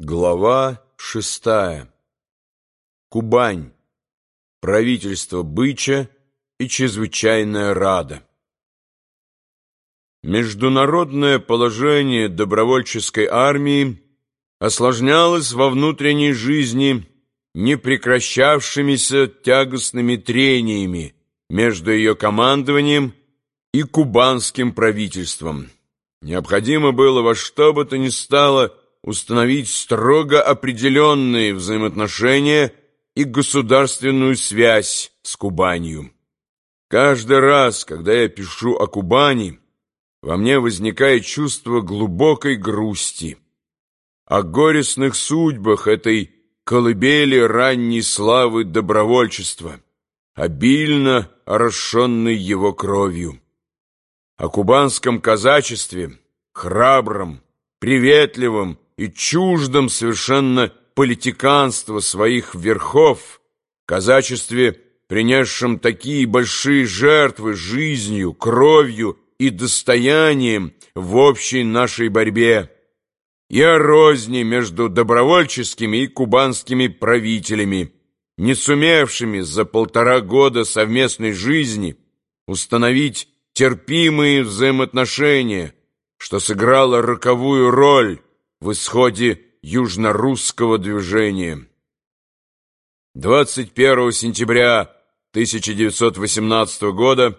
Глава шестая. Кубань. Правительство Быча и Чрезвычайная Рада. Международное положение добровольческой армии осложнялось во внутренней жизни непрекращавшимися тягостными трениями между ее командованием и кубанским правительством. Необходимо было во что бы то ни стало установить строго определенные взаимоотношения и государственную связь с Кубанью. Каждый раз, когда я пишу о Кубани, во мне возникает чувство глубокой грусти. О горестных судьбах этой колыбели ранней славы добровольчества, обильно орошенной его кровью. О кубанском казачестве, храбром, приветливом и чуждом совершенно политиканства своих верхов, казачестве, принесшем такие большие жертвы жизнью, кровью и достоянием в общей нашей борьбе, и о розни между добровольческими и кубанскими правителями, не сумевшими за полтора года совместной жизни установить терпимые взаимоотношения, что сыграло роковую роль в исходе южно-русского движения. 21 сентября 1918 года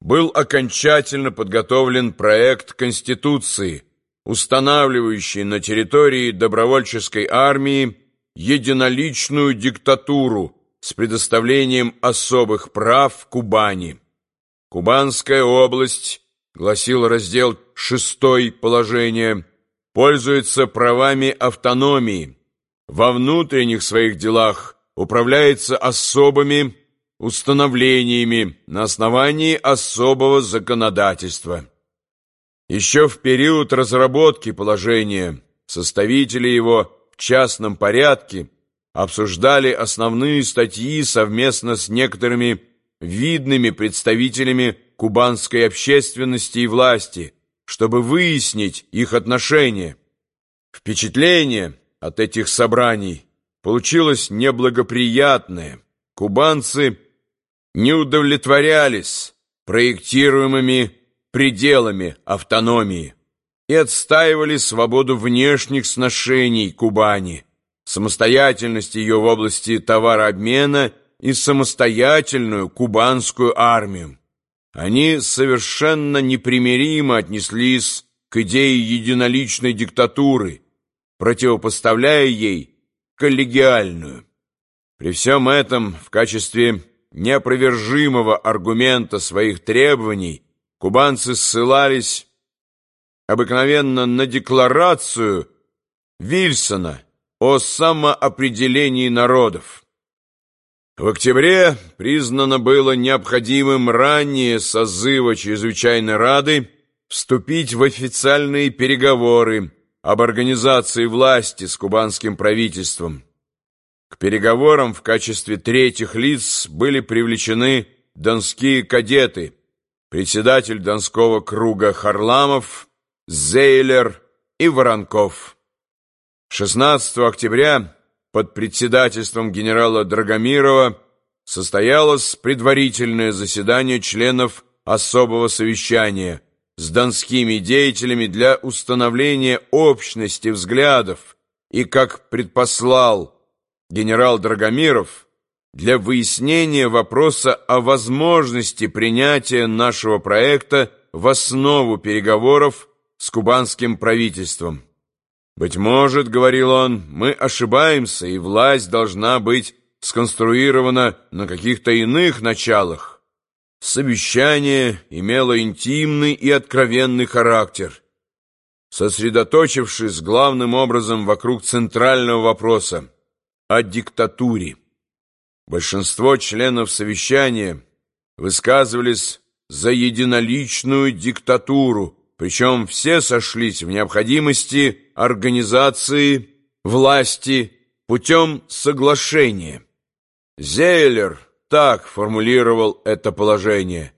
был окончательно подготовлен проект Конституции, устанавливающий на территории добровольческой армии единоличную диктатуру с предоставлением особых прав Кубани. Кубанская область, гласил раздел 6 положения, пользуется правами автономии, во внутренних своих делах управляется особыми установлениями на основании особого законодательства. Еще в период разработки положения составители его в частном порядке обсуждали основные статьи совместно с некоторыми видными представителями кубанской общественности и власти, чтобы выяснить их отношения. Впечатление от этих собраний получилось неблагоприятное. Кубанцы не удовлетворялись проектируемыми пределами автономии и отстаивали свободу внешних сношений Кубани, самостоятельность ее в области товарообмена и самостоятельную кубанскую армию. Они совершенно непримиримо отнеслись к идее единоличной диктатуры, противопоставляя ей коллегиальную. При всем этом в качестве неопровержимого аргумента своих требований кубанцы ссылались обыкновенно на декларацию Вильсона о самоопределении народов. В октябре признано было необходимым ранее созыва Чрезвычайной Рады вступить в официальные переговоры об организации власти с кубанским правительством. К переговорам в качестве третьих лиц были привлечены донские кадеты, председатель Донского круга Харламов, Зейлер и Воронков. 16 октября под председательством генерала Драгомирова состоялось предварительное заседание членов особого совещания с донскими деятелями для установления общности взглядов и, как предпослал генерал Драгомиров, для выяснения вопроса о возможности принятия нашего проекта в основу переговоров с кубанским правительством. «Быть может, — говорил он, — мы ошибаемся, и власть должна быть сконструирована на каких-то иных началах. Совещание имело интимный и откровенный характер, сосредоточившись главным образом вокруг центрального вопроса о диктатуре. Большинство членов совещания высказывались за единоличную диктатуру, причем все сошлись в необходимости организации власти путем соглашения. Зейлер так формулировал это положение.